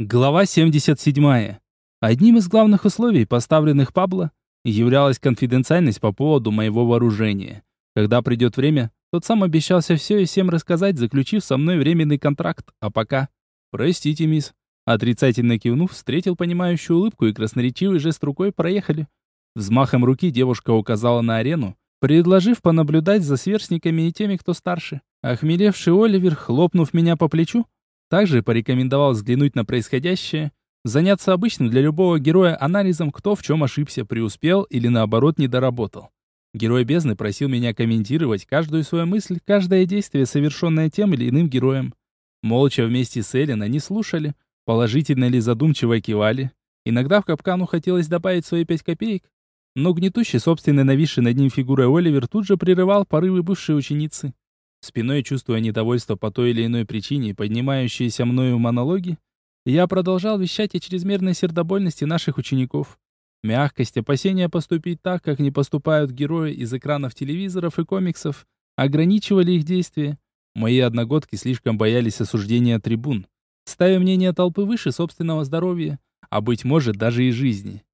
Глава 77. Одним из главных условий, поставленных Пабло, являлась конфиденциальность по поводу моего вооружения. Когда придет время, тот сам обещался все и всем рассказать, заключив со мной временный контракт. А пока... «Простите, мисс». Отрицательно кивнув, встретил понимающую улыбку и красноречивый жест рукой проехали. Взмахом руки девушка указала на арену, предложив понаблюдать за сверстниками и теми, кто старше. Охмелевший Оливер, хлопнув меня по плечу, также порекомендовал взглянуть на происходящее, заняться обычным для любого героя анализом, кто в чем ошибся, преуспел или наоборот недоработал. Герой бездны просил меня комментировать каждую свою мысль, каждое действие, совершенное тем или иным героем. Молча вместе с Эллен они слушали, положительно или задумчиво кивали. Иногда в капкану хотелось добавить свои пять копеек, но гнетущий собственной нависший над ним фигурой Оливер тут же прерывал порывы бывшей ученицы. Спиной чувствуя недовольство по той или иной причине, поднимающиеся мною монологи, я продолжал вещать о чрезмерной сердобольности наших учеников. Мягкость, опасения поступить так, как не поступают герои из экранов телевизоров и комиксов, ограничивали их действия. Мои одногодки слишком боялись осуждения трибун, ставя мнение толпы выше собственного здоровья, а, быть может, даже и жизни.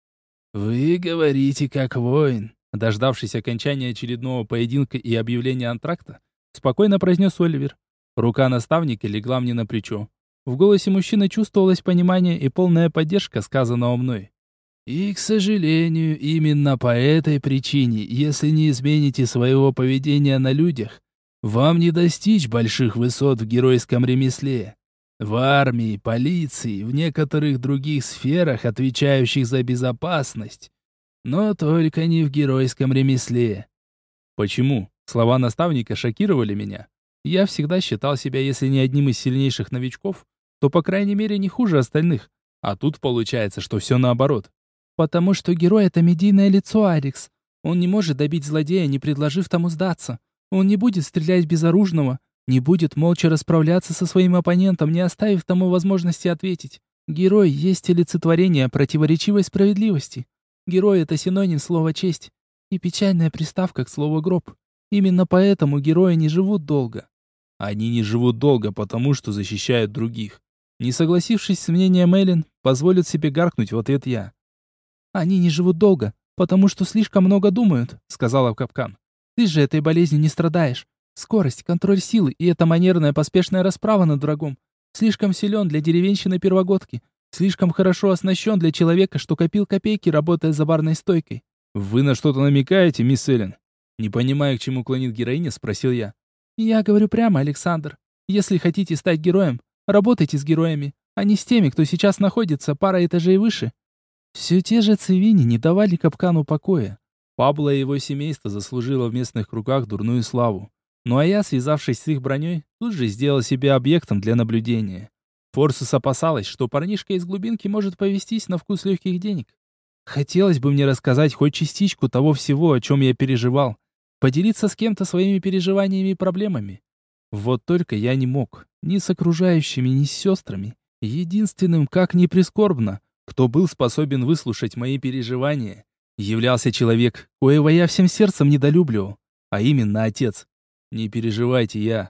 «Вы говорите как воин», дождавшись окончания очередного поединка и объявления антракта, Спокойно произнес Оливер. Рука наставника легла мне на плечо. В голосе мужчины чувствовалось понимание и полная поддержка сказанного мной. «И, к сожалению, именно по этой причине, если не измените своего поведения на людях, вам не достичь больших высот в геройском ремесле. В армии, полиции, в некоторых других сферах, отвечающих за безопасность. Но только не в геройском ремесле». «Почему?» Слова наставника шокировали меня. Я всегда считал себя, если не одним из сильнейших новичков, то, по крайней мере, не хуже остальных. А тут получается, что все наоборот. Потому что герой — это медийное лицо, Алекс. Он не может добить злодея, не предложив тому сдаться. Он не будет стрелять безоружного, не будет молча расправляться со своим оппонентом, не оставив тому возможности ответить. Герой есть олицетворение противоречивой справедливости. Герой — это синоним слова «честь» и печальная приставка к слову «гроб». Именно поэтому герои не живут долго. Они не живут долго, потому что защищают других. Не согласившись с мнением Эллен, позволит себе гаркнуть в ответ я. «Они не живут долго, потому что слишком много думают», — сказала Капкан. «Ты же этой болезнью не страдаешь. Скорость, контроль силы и эта манерная поспешная расправа над врагом слишком силен для деревенщины-первогодки, слишком хорошо оснащен для человека, что копил копейки, работая за барной стойкой». «Вы на что-то намекаете, мисс Эллен?» Не понимая, к чему клонит героиня, спросил я. «Я говорю прямо, Александр. Если хотите стать героем, работайте с героями, а не с теми, кто сейчас находится пара этажей выше». Все те же цивини не давали капкану покоя. Пабло и его семейство заслужило в местных кругах дурную славу. Ну а я, связавшись с их броней, тут же сделал себя объектом для наблюдения. Форсус опасалась, что парнишка из глубинки может повестись на вкус легких денег. Хотелось бы мне рассказать хоть частичку того всего, о чем я переживал, поделиться с кем-то своими переживаниями и проблемами. Вот только я не мог, ни с окружающими, ни с сестрами. Единственным, как ни прискорбно, кто был способен выслушать мои переживания, являлся человек, коего я всем сердцем недолюбливал, а именно отец. Не переживайте, я.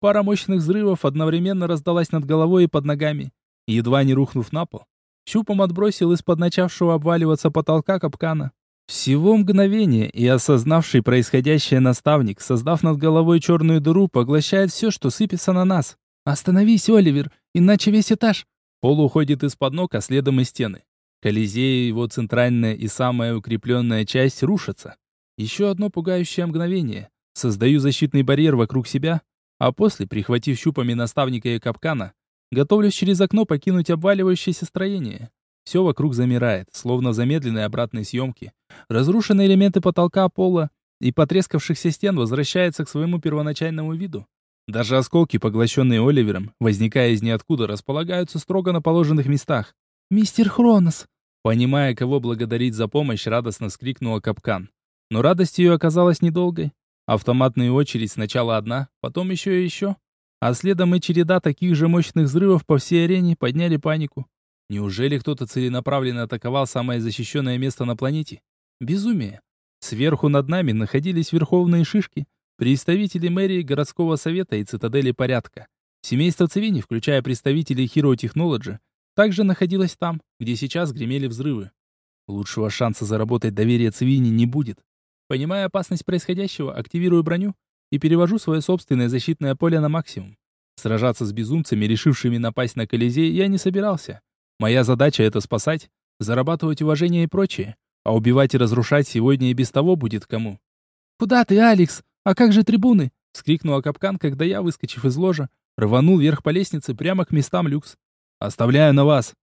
Пара мощных взрывов одновременно раздалась над головой и под ногами. Едва не рухнув на пол, щупом отбросил из-под начавшего обваливаться потолка капкана. Всего мгновение, и осознавший происходящее наставник, создав над головой черную дыру, поглощает все, что сыпется на нас. «Остановись, Оливер, иначе весь этаж...» Пол уходит из-под ног, а следом и стены. Колизей, его центральная и самая укрепленная часть рушатся. Еще одно пугающее мгновение. Создаю защитный барьер вокруг себя, а после, прихватив щупами наставника и капкана, готовлюсь через окно покинуть обваливающееся строение. Все вокруг замирает, словно в замедленной обратной съемке. Разрушенные элементы потолка, пола и потрескавшихся стен возвращаются к своему первоначальному виду. Даже осколки, поглощенные Оливером, возникая из ниоткуда, располагаются строго на положенных местах. «Мистер Хронос!» Понимая, кого благодарить за помощь, радостно скрикнула капкан. Но радость ее оказалась недолгой. Автоматная очередь сначала одна, потом еще и еще. А следом и череда таких же мощных взрывов по всей арене подняли панику. Неужели кто-то целенаправленно атаковал самое защищенное место на планете? Безумие. Сверху над нами находились верховные шишки, представители мэрии, городского совета и цитадели порядка. Семейство Цивини, включая представителей Hero Technology, также находилась там, где сейчас гремели взрывы. Лучшего шанса заработать доверие Цвини не будет. Понимая опасность происходящего, активирую броню и перевожу свое собственное защитное поле на максимум. Сражаться с безумцами, решившими напасть на Колизей, я не собирался. Моя задача — это спасать, зарабатывать уважение и прочее. А убивать и разрушать сегодня и без того будет кому. «Куда ты, Алекс? А как же трибуны?» — вскрикнула капкан, когда я, выскочив из ложа, рванул вверх по лестнице прямо к местам люкс. «Оставляю на вас!»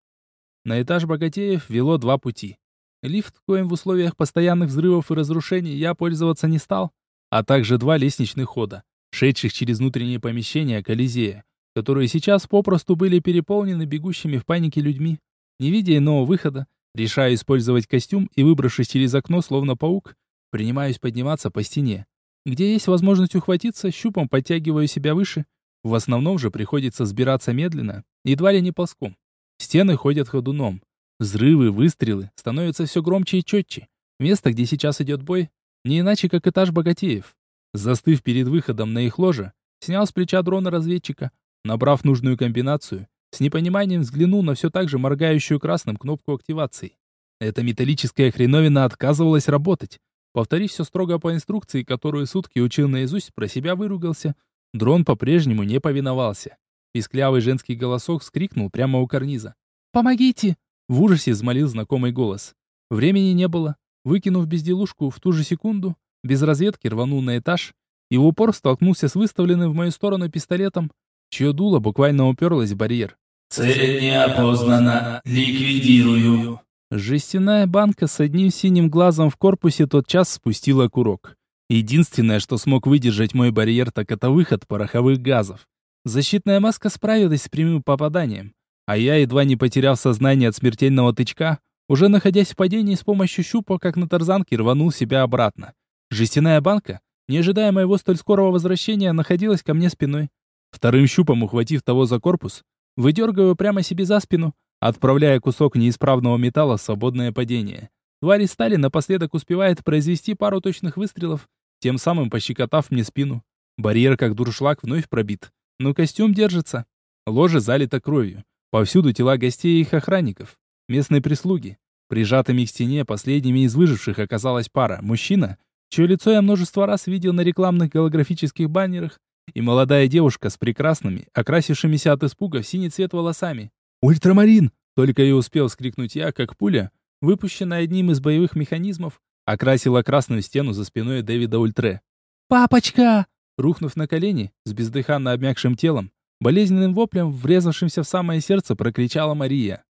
На этаж богатеев вело два пути. Лифт, коим в условиях постоянных взрывов и разрушений я пользоваться не стал, а также два лестничных хода, шедших через внутренние помещения Колизея, которые сейчас попросту были переполнены бегущими в панике людьми. Не видя иного выхода, решаю использовать костюм и, выбравшись через окно, словно паук, принимаюсь подниматься по стене. Где есть возможность ухватиться, щупом подтягиваю себя выше. В основном же приходится сбираться медленно, едва ли не ползком. Стены ходят ходуном. Взрывы, выстрелы становятся все громче и четче. Место, где сейчас идет бой, не иначе, как этаж богатеев. Застыв перед выходом на их ложе, снял с плеча дрона разведчика, набрав нужную комбинацию, с непониманием взглянул на все так же моргающую красным кнопку активации. Эта металлическая хреновина отказывалась работать. Повторив все строго по инструкции, которую сутки учил наизусть, про себя выругался. Дрон по-прежнему не повиновался. Писклявый женский голосок вскрикнул прямо у карниза. «Помогите!» В ужасе взмолил знакомый голос. Времени не было. Выкинув безделушку в ту же секунду, без разведки рванул на этаж и в упор столкнулся с выставленным в мою сторону пистолетом, чье дуло буквально уперлось в барьер. «Цель не опознана. Ликвидирую». Жестяная банка с одним синим глазом в корпусе тотчас спустила курок. Единственное, что смог выдержать мой барьер, так это выход пороховых газов. Защитная маска справилась с прямым попаданием, а я, едва не потеряв сознание от смертельного тычка, уже находясь в падении с помощью щупа, как на тарзанке, рванул себя обратно. Жестяная банка, не ожидая моего столь скорого возвращения, находилась ко мне спиной. Вторым щупом, ухватив того за корпус, выдергиваю прямо себе за спину, отправляя кусок неисправного металла в свободное падение. Твари стали напоследок успевает произвести пару точных выстрелов, тем самым пощекотав мне спину. Барьер, как дуршлаг, вновь пробит, но костюм держится. Ложе залито кровью. Повсюду тела гостей и их охранников, местной прислуги. Прижатыми к стене последними из выживших оказалась пара. Мужчина, чье лицо я множество раз видел на рекламных голографических баннерах, и молодая девушка с прекрасными, окрасившимися от испуга в синий цвет волосами. «Ультрамарин!» — только и успел скрикнуть я, как пуля, выпущенная одним из боевых механизмов, окрасила красную стену за спиной Дэвида Ультре. «Папочка!» Рухнув на колени, с бездыханно обмякшим телом, Болезненным воплем, врезавшимся в самое сердце, прокричала Мария.